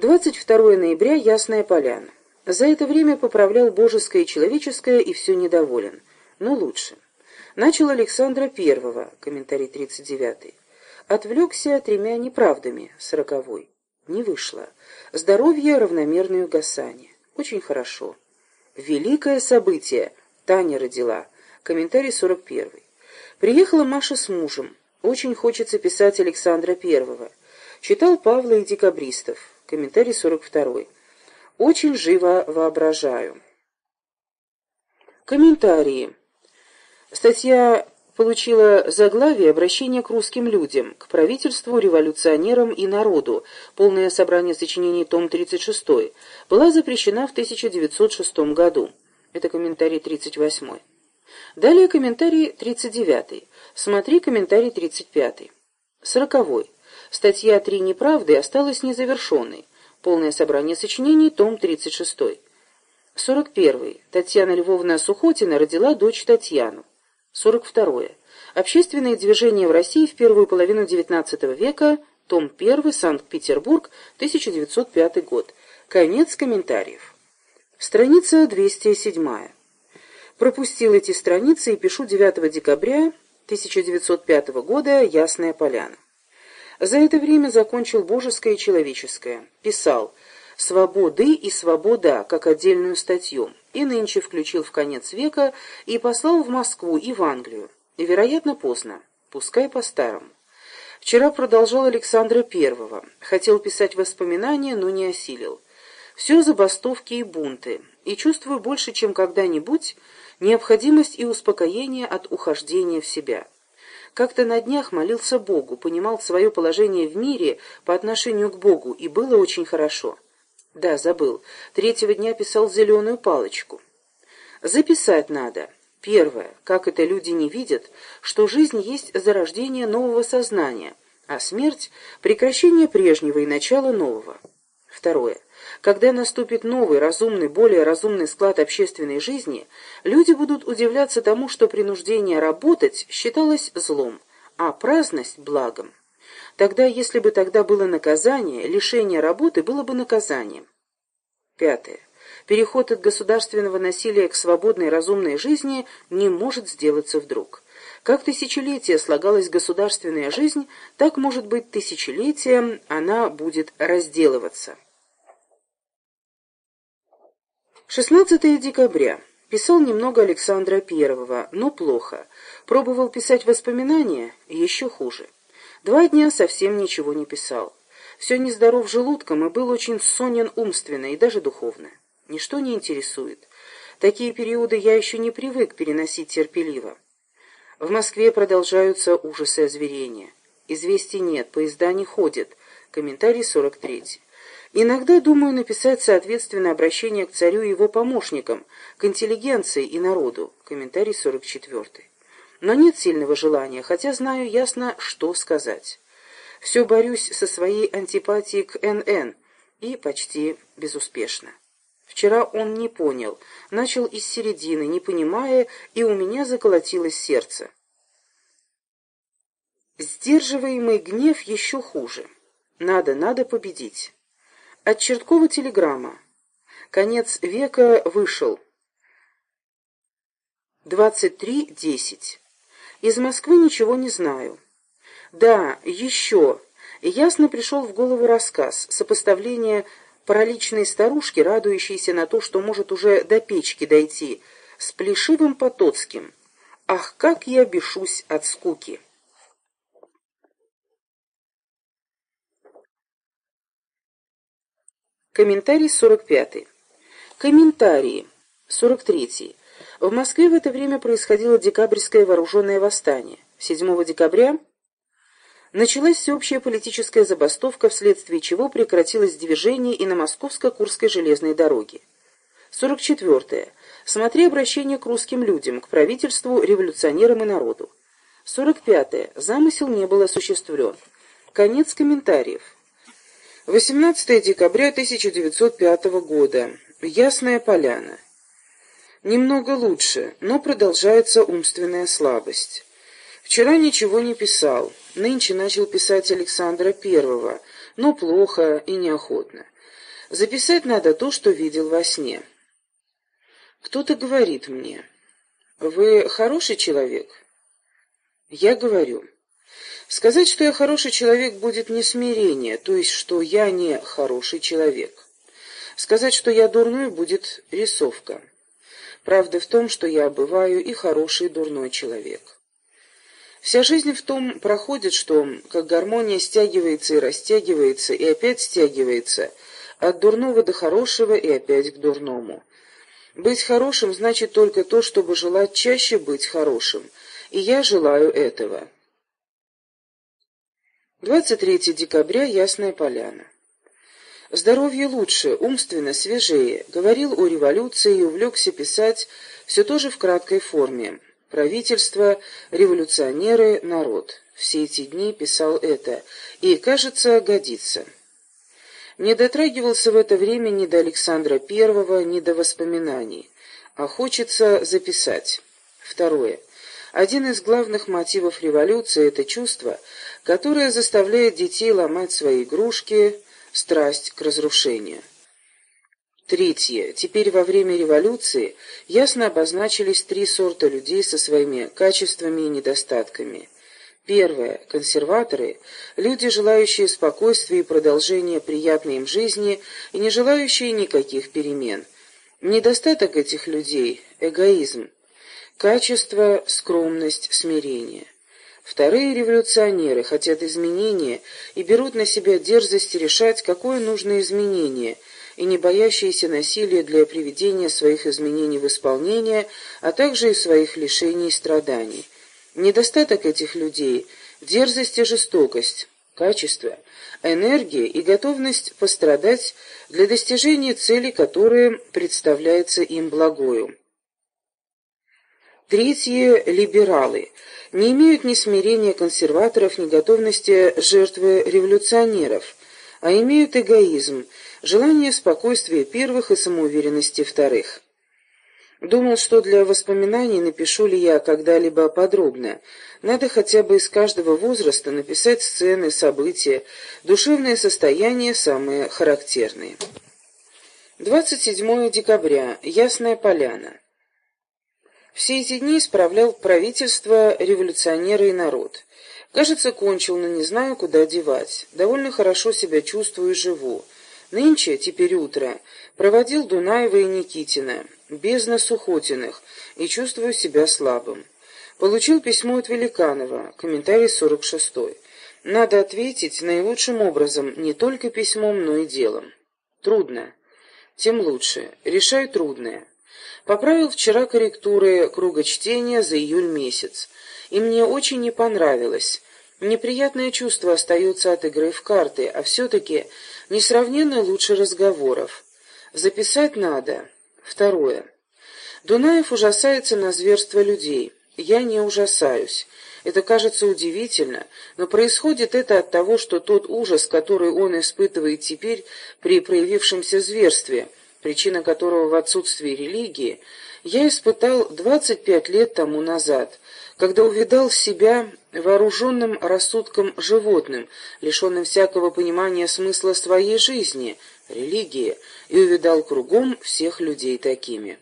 22 ноября. Ясная поляна. За это время поправлял божеское и человеческое и все недоволен. Но лучше. Начал Александра Первого, комментарий 39 Отвлекся тремя неправдами, сороковой. Не вышло. Здоровье, равномерное угасание. Очень хорошо. Великое событие. Таня родила. Комментарий 41. Приехала Маша с мужем. Очень хочется писать Александра Первого. Читал Павла и декабристов. Комментарий 42. Очень живо воображаю. Комментарии. Статья получила заглавие «Обращение к русским людям, к правительству, революционерам и народу», полное собрание сочинений, том 36, была запрещена в 1906 году. Это комментарий 38. Далее комментарий 39. Смотри комментарий 35. 40. Статья «Три неправды» осталась незавершенной. Полное собрание сочинений, том 36. 41. Татьяна Львовна Сухотина родила дочь Татьяну. 42. Общественные движения в России в первую половину XIX века, том 1, Санкт-Петербург, 1905 год. Конец комментариев. Страница 207. Пропустил эти страницы и пишу 9 декабря 1905 года «Ясная поляна». За это время закончил божеское и человеческое. Писал «Свободы и свобода» как отдельную статью и нынче включил в конец века и послал в Москву и в Англию. Вероятно, поздно. Пускай по-старому. Вчера продолжал Александра Первого. Хотел писать воспоминания, но не осилил. Все забастовки и бунты. И чувствую больше, чем когда-нибудь, необходимость и успокоение от ухождения в себя. Как-то на днях молился Богу, понимал свое положение в мире по отношению к Богу, и было очень хорошо. Да, забыл. Третьего дня писал зеленую палочку. Записать надо. Первое. Как это люди не видят, что жизнь есть зарождение нового сознания, а смерть — прекращение прежнего и начало нового. Второе. Когда наступит новый, разумный, более разумный склад общественной жизни, люди будут удивляться тому, что принуждение работать считалось злом, а праздность — благом. Тогда, если бы тогда было наказание, лишение работы было бы наказанием. Пятое. Переход от государственного насилия к свободной разумной жизни не может сделаться вдруг. Как тысячелетия слагалась государственная жизнь, так, может быть, тысячелетием она будет разделываться. 16 декабря. Писал немного Александра Первого, но плохо. Пробовал писать воспоминания, еще хуже. Два дня совсем ничего не писал. Все нездоров желудком и был очень сонен умственно и даже духовно. Ничто не интересует. Такие периоды я еще не привык переносить терпеливо. В Москве продолжаются ужасы озверения. Известий нет, поезда не ходят. Комментарий 43. Иногда думаю написать соответственно обращение к царю и его помощникам, к интеллигенции и народу. Комментарий 44 но нет сильного желания, хотя знаю ясно, что сказать. Все борюсь со своей антипатией к НН, и почти безуспешно. Вчера он не понял, начал из середины, не понимая, и у меня заколотилось сердце. Сдерживаемый гнев еще хуже. Надо, надо победить. От Черткова телеграмма. Конец века вышел. 23.10. Из Москвы ничего не знаю. Да, еще. Ясно пришел в голову рассказ, сопоставление параличной старушки, радующейся на то, что может уже до печки дойти, с плешивым Потоцким. Ах, как я бешусь от скуки! Комментарий 45. Комментарии 43. В Москве в это время происходило декабрьское вооруженное восстание. 7 декабря началась всеобщая политическая забастовка, вследствие чего прекратилось движение и на Московско-Курской железной дороге. 44. Смотри обращение к русским людям, к правительству, революционерам и народу. 45. Замысел не был осуществлен. Конец комментариев. 18 декабря 1905 года. Ясная поляна. Немного лучше, но продолжается умственная слабость. Вчера ничего не писал, нынче начал писать Александра Первого, но плохо и неохотно. Записать надо то, что видел во сне. Кто-то говорит мне, «Вы хороший человек?» Я говорю, «Сказать, что я хороший человек, будет не смирение, то есть, что я не хороший человек. Сказать, что я дурной, будет рисовка. Правда в том, что я бываю и хороший, и дурной человек. Вся жизнь в том проходит, что, как гармония стягивается и растягивается, и опять стягивается, от дурного до хорошего и опять к дурному. Быть хорошим значит только то, чтобы желать чаще быть хорошим, и я желаю этого. 23 декабря, Ясная Поляна. Здоровье лучше, умственно свежее, говорил о революции и увлекся писать все тоже в краткой форме. Правительство, революционеры, народ. Все эти дни писал это, и, кажется, годится. Не дотрагивался в это время ни до Александра Первого, ни до воспоминаний, а хочется записать. Второе. Один из главных мотивов революции – это чувство, которое заставляет детей ломать свои игрушки – страсть к разрушению. Третье. Теперь во время революции ясно обозначились три сорта людей со своими качествами и недостатками. Первое. Консерваторы – люди, желающие спокойствия и продолжения приятной им жизни и не желающие никаких перемен. Недостаток этих людей – эгоизм. Качество – скромность, смирение. Вторые революционеры хотят изменения и берут на себя дерзость решать, какое нужно изменение, и не боящиеся насилия для приведения своих изменений в исполнение, а также и своих лишений и страданий. Недостаток этих людей – дерзость и жестокость, качество, энергия и готовность пострадать для достижения цели, которая представляется им благою. Третье – либералы – не имеют ни смирения консерваторов, ни готовности жертвы революционеров, а имеют эгоизм, желание спокойствия первых и самоуверенности вторых. Думал, что для воспоминаний напишу ли я когда-либо подробно. Надо хотя бы из каждого возраста написать сцены, события, душевные состояния самые характерные. 27 декабря. Ясная Поляна. Все эти дни исправлял правительство, революционеры и народ. Кажется, кончил, но не знаю, куда девать. Довольно хорошо себя чувствую и живу. Нынче, теперь утро, проводил Дунаева и Никитина, бездна Сухотиных, и чувствую себя слабым. Получил письмо от Великанова, комментарий 46 -й. Надо ответить наилучшим образом, не только письмом, но и делом. Трудно. Тем лучше. Решаю трудное. Поправил вчера корректуры круга чтения за июль месяц. И мне очень не понравилось. Неприятное чувство остается от игры в карты, а все-таки несравненно лучше разговоров. Записать надо. Второе. Дунаев ужасается на зверство людей. Я не ужасаюсь. Это кажется удивительно, но происходит это от того, что тот ужас, который он испытывает теперь при проявившемся зверстве – причина которого в отсутствии религии, я испытал 25 лет тому назад, когда увидал себя вооруженным рассудком животным, лишенным всякого понимания смысла своей жизни, религии, и увидал кругом всех людей такими.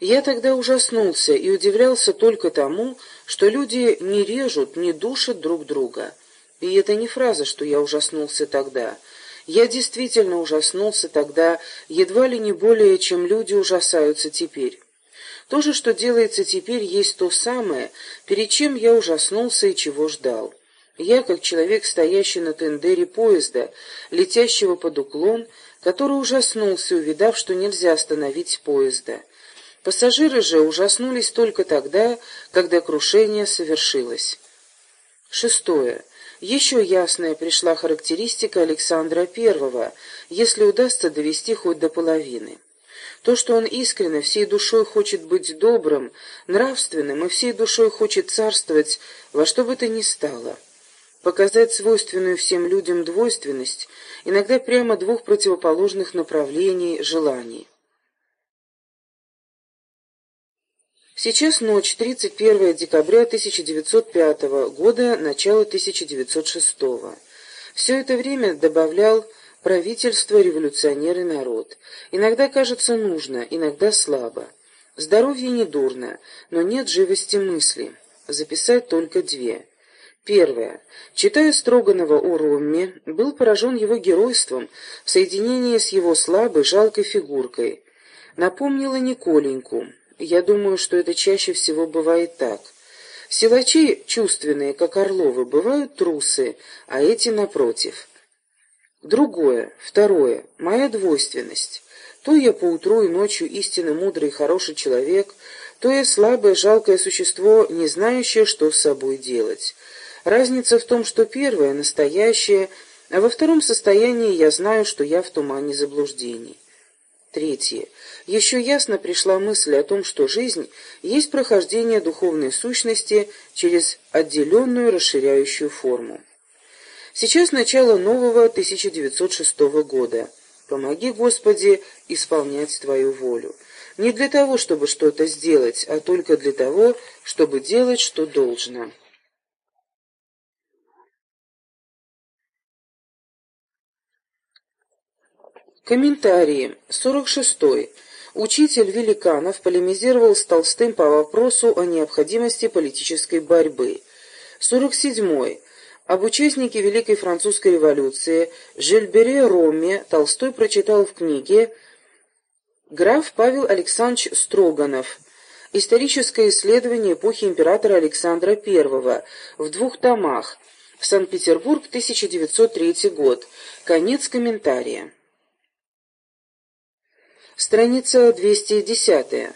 Я тогда ужаснулся и удивлялся только тому, что люди не режут, не душат друг друга. И это не фраза, что я ужаснулся тогда — я действительно ужаснулся тогда, едва ли не более, чем люди ужасаются теперь. То же, что делается теперь, есть то самое, перед чем я ужаснулся и чего ждал. Я, как человек, стоящий на тендере поезда, летящего под уклон, который ужаснулся, увидав, что нельзя остановить поезда. Пассажиры же ужаснулись только тогда, когда крушение совершилось. Шестое. Еще ясная пришла характеристика Александра I, если удастся довести хоть до половины. То, что он искренне, всей душой хочет быть добрым, нравственным и всей душой хочет царствовать во что бы то ни стало. Показать свойственную всем людям двойственность, иногда прямо двух противоположных направлений, желаний. Сейчас ночь, 31 декабря 1905 года, начало 1906. Все это время добавлял правительство, революционеры, народ. Иногда кажется нужно, иногда слабо. Здоровье не дурно, но нет живости мысли. Записать только две. Первое. Читая Строганова о Ромме, был поражен его геройством в соединении с его слабой, жалкой фигуркой. Напомнила Николеньку. Я думаю, что это чаще всего бывает так. Силачи чувственные, как Орловы, бывают трусы, а эти напротив. Другое, второе, моя двойственность. То я поутру и ночью истинно мудрый и хороший человек, то я слабое, жалкое существо, не знающее, что с собой делать. Разница в том, что первое — настоящее, а во втором состоянии я знаю, что я в тумане заблуждений. Третье. Еще ясно пришла мысль о том, что жизнь есть прохождение духовной сущности через отделенную расширяющую форму. Сейчас начало нового 1906 года. Помоги, Господи, исполнять Твою волю. Не для того, чтобы что-то сделать, а только для того, чтобы делать, что должно. Комментарии. 46. -й. Учитель Великанов полемизировал с Толстым по вопросу о необходимости политической борьбы. 47. -й. Об участнике Великой Французской революции Жильбере Роме Толстой прочитал в книге «Граф Павел Александрович Строганов. Историческое исследование эпохи императора Александра I» в двух томах. Санкт-Петербург, 1903 год. Конец комментария. Страница 210.